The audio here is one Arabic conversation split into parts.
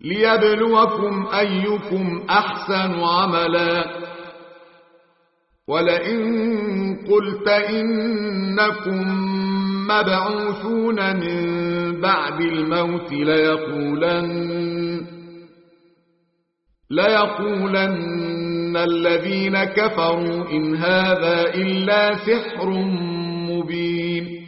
ليبلوكم أيكم أحسن عملا. ولئن قلت إنكم مبعوثون من بعد الموت ليقولن ليقولن الذين كفروا إن هذا إلا سحر مبين.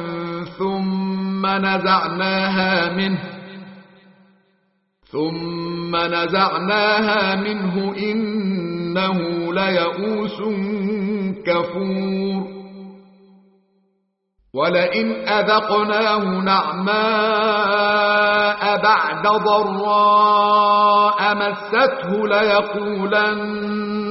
ثم نزعناها منه ثم نزعناها منه إنه ليئوس كفور. ولئن أذقناه نعماء بعد ضراء مسته ليقولن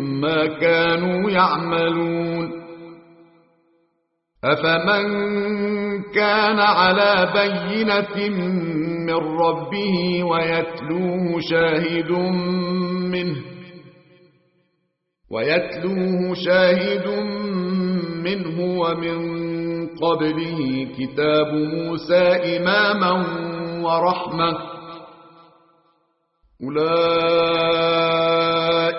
ما كانوا يعملون. أفمن كان على بينة من ربه ويتلوه شاهد منه ويتلوه شاهد منه ومن قبله كتاب موسى إماما ورحمة. أولئك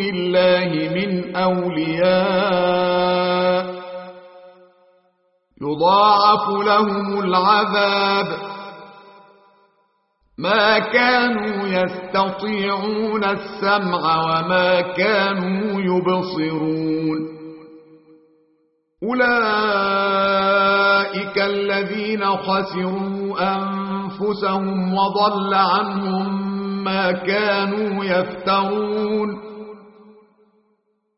دون الله من أولياء. يضاعف لهم العذاب. ما كانوا يستطيعون السمع وما كانوا يبصرون. أولئك الذين خسروا أنفسهم وضل عنهم ما كانوا يفترون.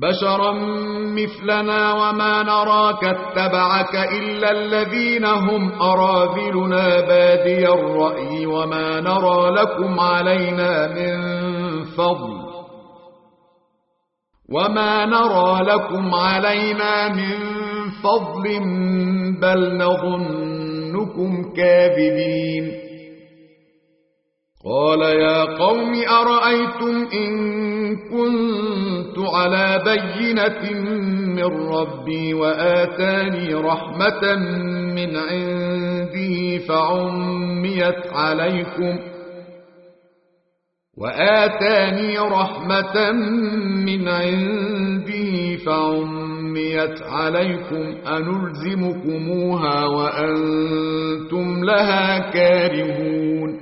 بشرا مثلنا وما نراك اتبعك إلا الذين هم أراذلنا بادي الرأي وما نرى لكم علينا من فضل وما نرى لكم علينا من فضل بل نظنكم كاذبين قال يا قوم أرأيتم إن كنت على بينة من ربي وآتاني رحمة من عنده فعميت عليكم وآتاني رحمة من عنده فعميت عليكم أنلزمكموها وأنتم لها كارهون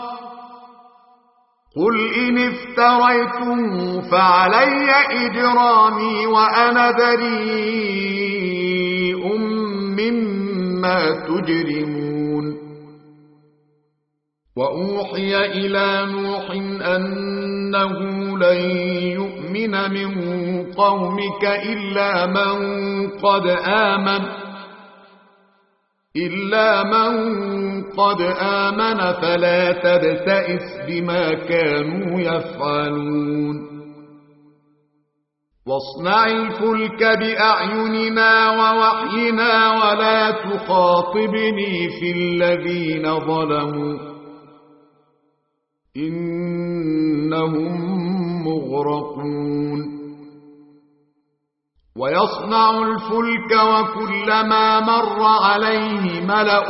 قل إن افتريتم فعلي إجرامي وأنا بريء مما تجرمون وأوحي إلى نوح أنه لن يؤمن من قومك إلا من قد آمن إلا من قد آمن فلا تبتئس بما كانوا يفعلون. واصنع الفلك بأعيننا ووحينا ولا تخاطبني في الذين ظلموا. إنهم مغرقون. ويصنع الفلك وكلما مر عليه ملأ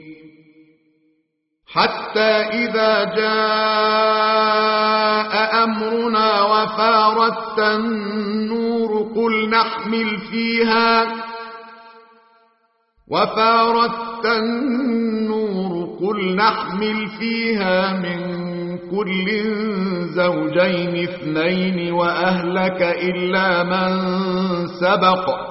حتى إذا جاء أمرنا وفارت النور قل نحمل فيها وفارت النور قل نحمل فيها من كل زوجين اثنين وأهلك إلا من سبق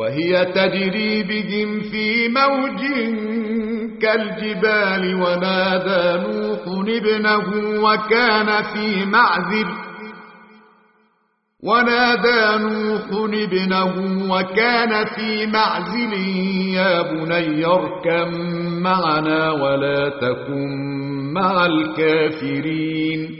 وهي تجري بهم في موج كالجبال ونادى نوح ابنه وكان في معزل. ونادى نوح ابنه وكان في معزل. يا بني اركم معنا ولا تكن مع الكافرين.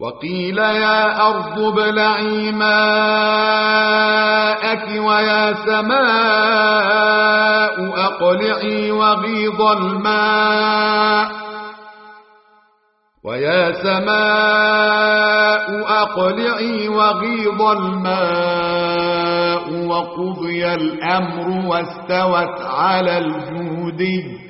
وقيل يا أرض ابلعي ماءك ويا سماء أقلعي وغيض الماء ويا سماء أقلعي وغيض الماء وقضي الأمر واستوت على الجودي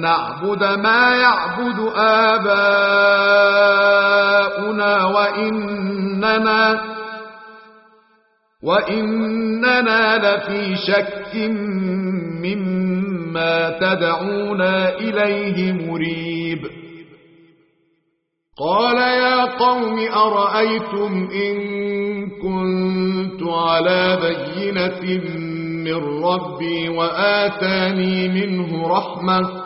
نعبد ما يعبد آباؤنا وإننا وإننا لفي شك مما تدعونا إليه مريب. قال يا قوم أرأيتم إن كنت على بينة من ربي وآتاني منه رحمة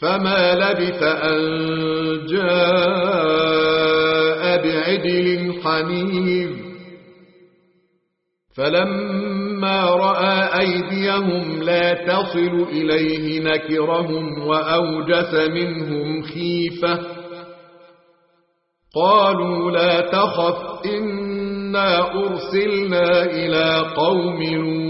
فما لبث أن جاء بعجل حنيذ فلما رأى أيديهم لا تصل إليه نكرهم وأوجس منهم خيفة قالوا لا تخف إنا أرسلنا إلى قوم لوط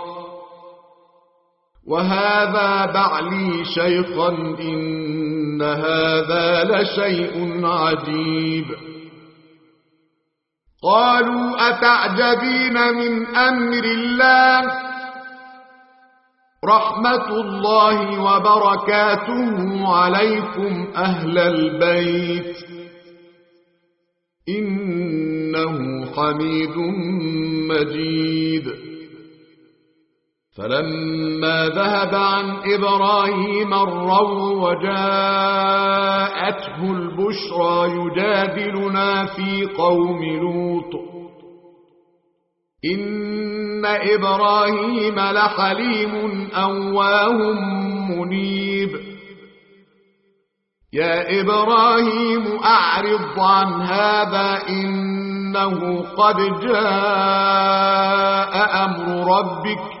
وهذا بعلي شيخا إن هذا لشيء عجيب. قالوا أتعجبين من أمر الله؟ رحمة الله وبركاته عليكم أهل البيت. إنه حميد مجيد. فلما ذهب عن إبراهيم الرو وجاءته البشرى يجادلنا في قوم لوط. إن إبراهيم لحليم أواه منيب. يا إبراهيم أعرض عن هذا إنه قد جاء أمر ربك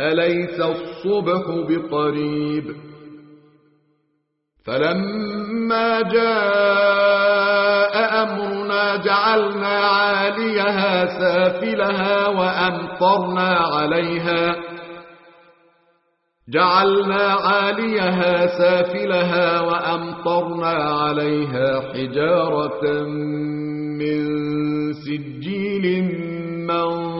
أليس الصبح بقريب؟ فلما جاء أمرنا جعلنا عاليها سافلها وأمطرنا عليها. جعلنا عاليها سافلها وأمطرنا عليها حجارة من سجيل منضود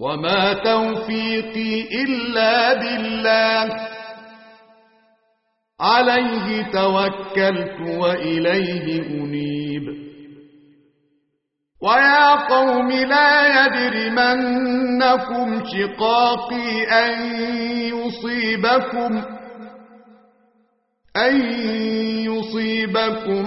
وما توفيقي إلا بالله. عليه توكلت وإليه أنيب. ويا قوم لا يجرمنكم شقاقي أن يصيبكم أن يصيبكم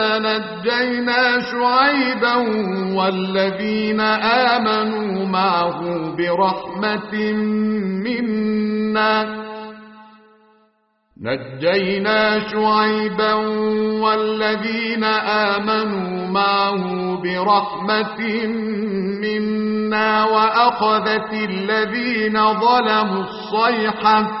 نجينا شعيبا والذين آمنوا معه برحمة منا. نجينا شعيبا والذين آمنوا معه برحمة منا وأخذت الذين ظلموا الصيحة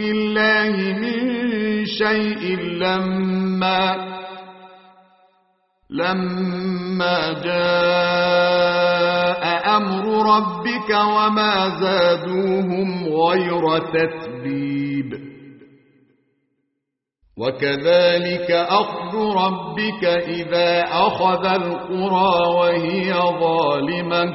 الله من شيء لما لما جاء أمر ربك وما زادوهم غير تتبيب وكذلك أخذ ربك إذا أخذ القرى وهي ظالمة.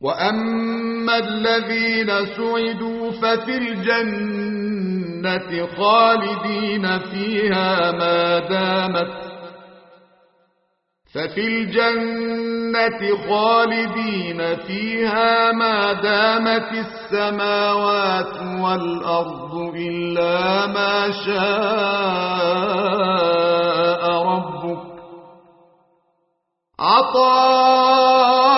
وأما الذين سعدوا ففي الجنة خالدين فيها ما دامت ففي الجنة خالدين فيها ما دامت السماوات والأرض إلا ما شاء ربك عطاء